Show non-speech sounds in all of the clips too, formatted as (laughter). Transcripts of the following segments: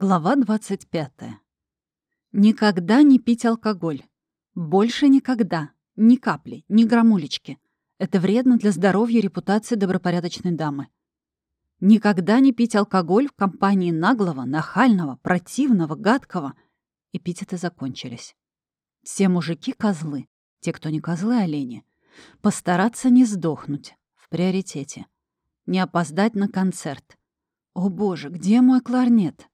Глава 25. Никогда не пить алкоголь. Больше никогда. Ни капли, ни грамулечки. Это вредно для здоровья и репутации добропорядочной дамы. Никогда не пить алкоголь в компании наглого, нахального, противного, гадкого. Эпитеты закончились. Все мужики — козлы. Те, кто не козлы, — олени. Постараться не сдохнуть. В приоритете. Не опоздать на концерт. О боже, где мой кларнет?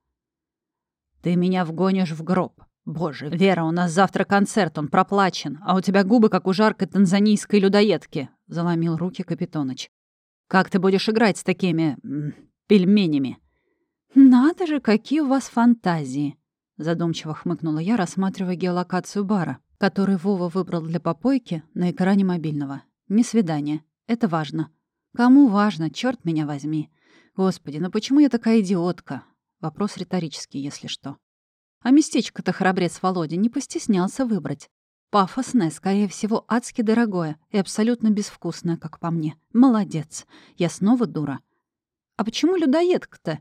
«Ты меня вгонишь в гроб. Боже, Вера, у нас завтра концерт, он проплачен, а у тебя губы, как у жаркой танзанийской людоедки», — заломил руки Капитоныч. «Как ты будешь играть с такими... пельменями?» «Надо же, какие у вас фантазии!» — задумчиво хмыкнула я, рассматривая геолокацию бара, который Вова выбрал для попойки на экране мобильного. «Не свидание. Это важно. Кому важно, черт меня возьми. Господи, ну почему я такая идиотка? Вопрос риторический, если что. А местечко-то храбрец Володя не постеснялся выбрать. Пафосное, скорее всего, адски дорогое и абсолютно безвкусное, как по мне. Молодец. Я снова дура. А почему людоедка-то?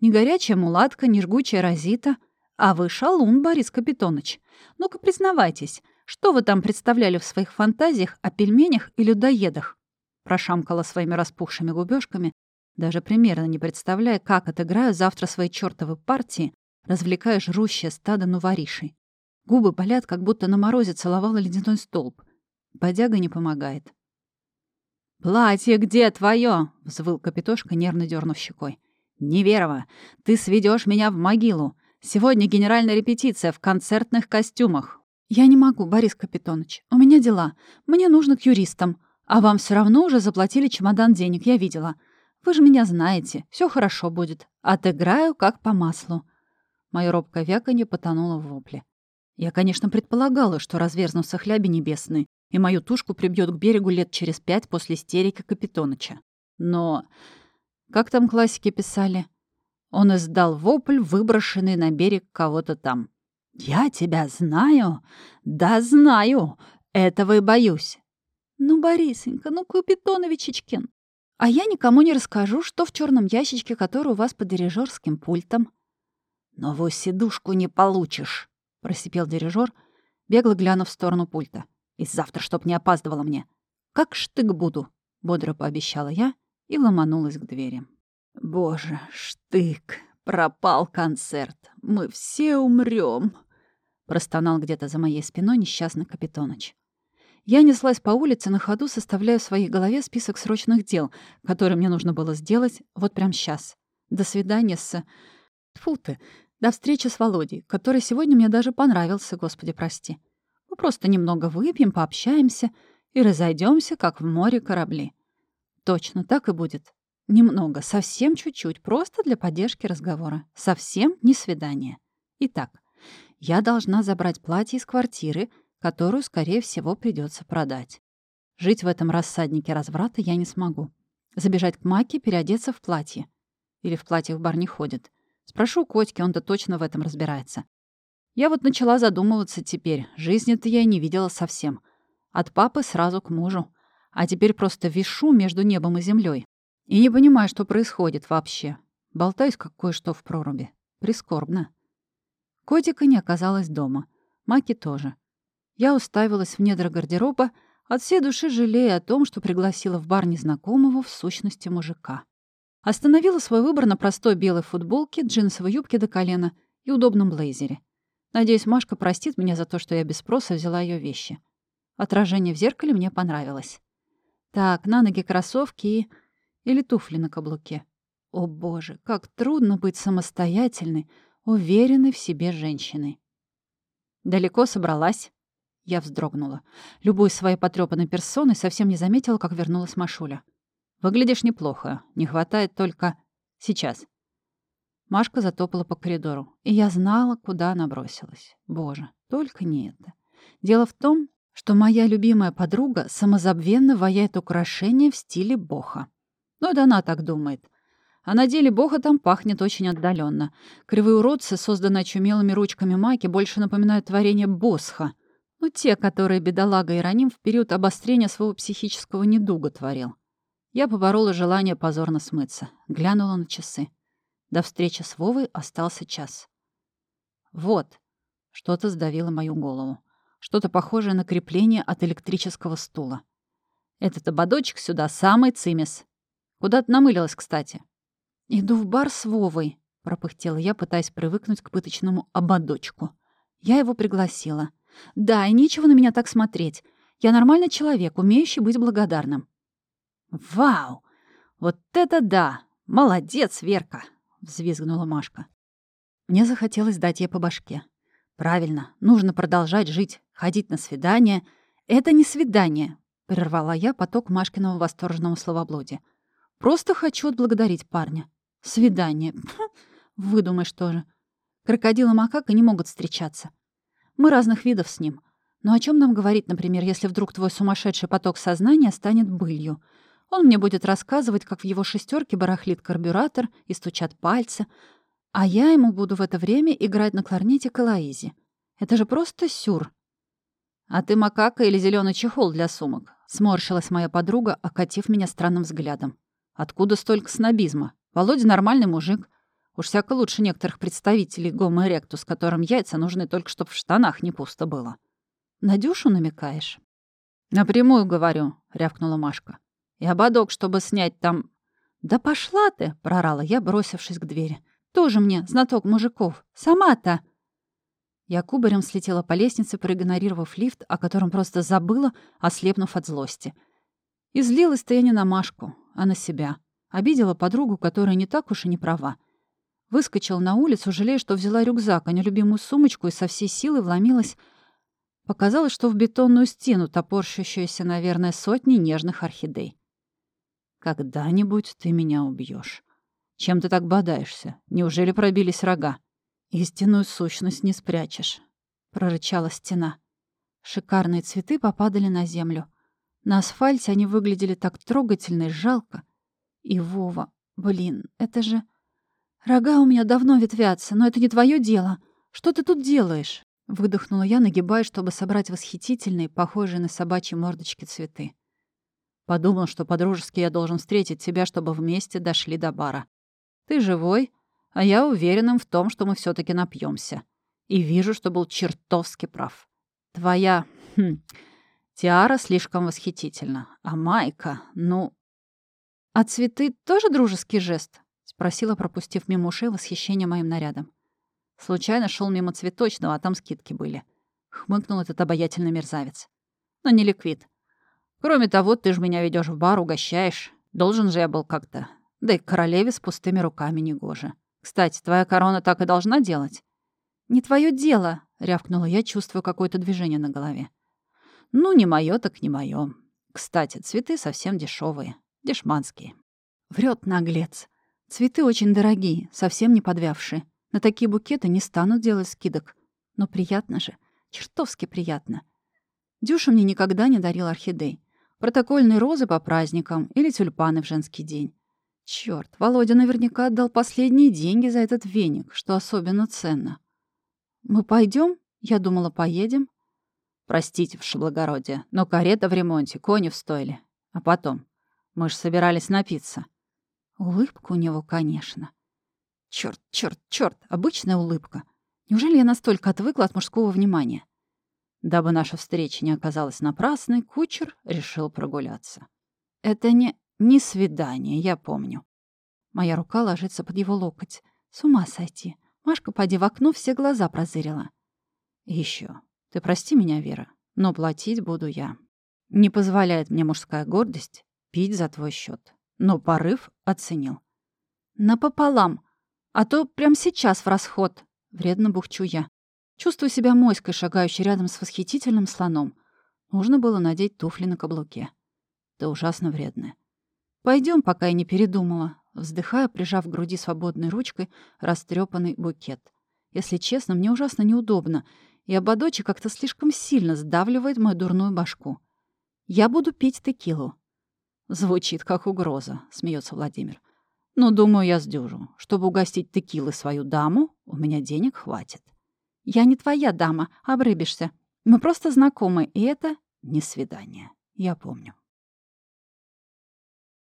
Не горячая мулатка, не жгучая розита. А вы шалун, Борис Капитоныч. Ну-ка признавайтесь, что вы там представляли в своих фантазиях о пельменях и людоедах? Прошамкала своими распухшими губёшками, даже примерно не представляя, как отыграю завтра свои чёртовы партии, развлекая жрущее стадо нуворишей. Губы болят, как будто на морозе целовала ледяной столб. Бодяга не помогает. «Платье где твое? взвыл Капитошка, нервно дернув щекой. «Неверова, ты сведешь меня в могилу. Сегодня генеральная репетиция в концертных костюмах». «Я не могу, Борис Капитонович. У меня дела. Мне нужно к юристам. А вам все равно уже заплатили чемодан денег, я видела. Вы же меня знаете, все хорошо будет. Отыграю как по маслу». Моё робкое вяканье потонуло в вопле. Я, конечно, предполагала, что разверзнутся хляби небесные, и мою тушку прибьет к берегу лет через пять после истерики Капитоныча. Но... Как там классики писали? Он издал вопль, выброшенный на берег кого-то там. «Я тебя знаю? Да, знаю. Этого и боюсь». «Ну, Борисенька, ну, Капитоновичечкин, а я никому не расскажу, что в черном ящичке, который у вас под дирижерским пультом». «Новую сидушку не получишь», — просипел дирижер, бегло глянув в сторону пульта. «И завтра, чтоб не опаздывала мне. Как штык буду», — бодро пообещала я и ломанулась к двери. «Боже, штык, пропал концерт. Мы все умрем, простонал где-то за моей спиной несчастный Капитоныч. Я неслась по улице на ходу, составляя в своей голове список срочных дел, которые мне нужно было сделать вот прямо сейчас. До свидания с... Фу ты, до встречи с Володей, который сегодня мне даже понравился, господи прости. Мы просто немного выпьем, пообщаемся и разойдемся, как в море корабли. Точно, так и будет. Немного, совсем чуть-чуть, просто для поддержки разговора. Совсем не свидание. Итак, я должна забрать платье из квартиры, которую, скорее всего, придется продать. Жить в этом рассаднике разврата я не смогу. Забежать к Маке, переодеться в платье. Или в платье в бар не ходит. Спрошу Котьки, он-то точно в этом разбирается. Я вот начала задумываться теперь. Жизни-то я не видела совсем. От папы сразу к мужу. А теперь просто вишу между небом и землей И не понимаю, что происходит вообще. Болтаюсь, как кое-что в проруби. Прискорбно. Котика не оказалось дома. Маки тоже. Я уставилась в недра гардероба, от всей души жалея о том, что пригласила в бар незнакомого в сущности мужика. Остановила свой выбор на простой белой футболке, джинсовой юбке до колена и удобном блейзере. Надеюсь, Машка простит меня за то, что я без спроса взяла ее вещи. Отражение в зеркале мне понравилось. Так, на ноги кроссовки и... Или туфли на каблуке. О боже, как трудно быть самостоятельной, уверенной в себе женщиной. Далеко собралась? Я вздрогнула. Любой своей потрёпанной персоной совсем не заметила, как вернулась Машуля. Выглядишь неплохо. Не хватает только... Сейчас. Машка затопала по коридору, и я знала, куда она бросилась. Боже, только не это. Дело в том, что моя любимая подруга самозабвенно ваяет украшения в стиле боха. Ну да она так думает. А на деле боха там пахнет очень отдаленно. Кривые уродцы, созданные чумелыми ручками Маки, больше напоминают творение Босха. Ну, те, которые бедолага Ироним в период обострения своего психического недуга творил. Я поборола желание позорно смыться. Глянула на часы. До встречи с Вовой остался час. Вот. Что-то сдавило мою голову. Что-то похожее на крепление от электрического стула. Этот ободочек сюда самый цимес. Куда ты намылилась, кстати? Иду в бар с Вовой, пропыхтела я, пытаясь привыкнуть к пыточному ободочку. Я его пригласила. Да, и нечего на меня так смотреть. Я нормальный человек, умеющий быть благодарным. Вау! Вот это да! Молодец, Верка! взвизгнула Машка. Мне захотелось дать ей по башке. Правильно, нужно продолжать жить, ходить на свидание. Это не свидание, прервала я поток Машкиного восторженного словоблудия. Просто хочу отблагодарить парня. Свидание. (laughs) Выдумай, что же. Крокодил и макака не могут встречаться. Мы разных видов с ним. Но о чем нам говорить, например, если вдруг твой сумасшедший поток сознания станет былью? Он мне будет рассказывать, как в его шестерке барахлит карбюратор и стучат пальцы, а я ему буду в это время играть на кларнете Калаизи. Это же просто сюр. «А ты макака или зеленый чехол для сумок?» — сморщилась моя подруга, окатив меня странным взглядом. «Откуда столько снобизма? Володя нормальный мужик. Уж всяко лучше некоторых представителей гомо эректус, которым яйца нужны только, чтобы в штанах не пусто было». «На Дюшу намекаешь?» «Напрямую говорю», — рявкнула Машка. «И ободок, чтобы снять там...» «Да пошла ты!» — прорала я, бросившись к двери. «Тоже мне знаток мужиков. Сама-то!» Я кубарем слетела по лестнице, проигнорировав лифт, о котором просто забыла, ослепнув от злости. И злилась-то я не на Машку, а на себя. Обидела подругу, которая не так уж и не права. Выскочила на улицу, жалея, что взяла рюкзак, а не любимую сумочку, и со всей силы вломилась Показалось, что в бетонную стену, топорщащуюся, наверное, сотни нежных орхидей. «Когда-нибудь ты меня убьешь. Чем ты так бодаешься? Неужели пробились рога? Истинную сущность не спрячешь», — прорычала стена. Шикарные цветы попадали на землю. На асфальте они выглядели так трогательно и жалко. И Вова, блин, это же... Рога у меня давно ветвятся, но это не твое дело. Что ты тут делаешь? Выдохнула я, нагибаясь, чтобы собрать восхитительные, похожие на собачьи мордочки цветы. Подумал, что по-дружески я должен встретить тебя, чтобы вместе дошли до бара. Ты живой, а я уверенным в том, что мы все таки напьемся. И вижу, что был чертовски прав. Твоя... Хм, тиара слишком восхитительна. А майка, ну... «А цветы тоже дружеский жест?» — спросила, пропустив мимо ушей восхищение моим нарядом. Случайно шел мимо цветочного, а там скидки были. Хмыкнул этот обаятельный мерзавец. Но не ликвид. Кроме того, ты же меня ведешь в бар, угощаешь. Должен же я был как-то. Да и к королеве с пустыми руками негоже. Кстати, твоя корона так и должна делать. «Не твое дело», — рявкнула я, чувствуя какое-то движение на голове. «Ну, не мое, так не мое. Кстати, цветы совсем дешевые, дешманские». Врет наглец. Цветы очень дорогие, совсем не подвявшие. На такие букеты не станут делать скидок. Но приятно же. Чертовски приятно. Дюша мне никогда не дарил орхидей. Протокольные розы по праздникам или тюльпаны в женский день. Черт, Володя наверняка отдал последние деньги за этот веник, что особенно ценно. «Мы пойдем? Я думала, поедем». «Простите, ваше благородие, но карета в ремонте, кони в стойле. А потом? Мы же собирались напиться». Улыбка у него, конечно. Черт, черт, черт, обычная улыбка. Неужели я настолько отвыкла от мужского внимания? Дабы наша встреча не оказалась напрасной, кучер решил прогуляться. Это не... не свидание, я помню. Моя рука ложится под его локоть. С ума сойти. Машка, поди в окно, все глаза прозырила. еще. Ты прости меня, Вера, но платить буду я. Не позволяет мне мужская гордость пить за твой счет. Но порыв оценил. Напополам, а то прямо сейчас в расход. Вредно бухчу я. Чувствую себя моськой, шагающей рядом с восхитительным слоном. Нужно было надеть туфли на каблуке. Ты ужасно вредная. Пойдем, пока я не передумала. Вздыхая, прижав к груди свободной ручкой растрепанный букет. Если честно, мне ужасно неудобно, и ободочек как-то слишком сильно сдавливает мою дурную башку. Я буду пить текилу. Звучит как угроза, смеется Владимир. Но, думаю, я сдюжу. Чтобы угостить текилы свою даму, у меня денег хватит. Я не твоя дама, обрыбишься. Мы просто знакомы, и это не свидание. Я помню.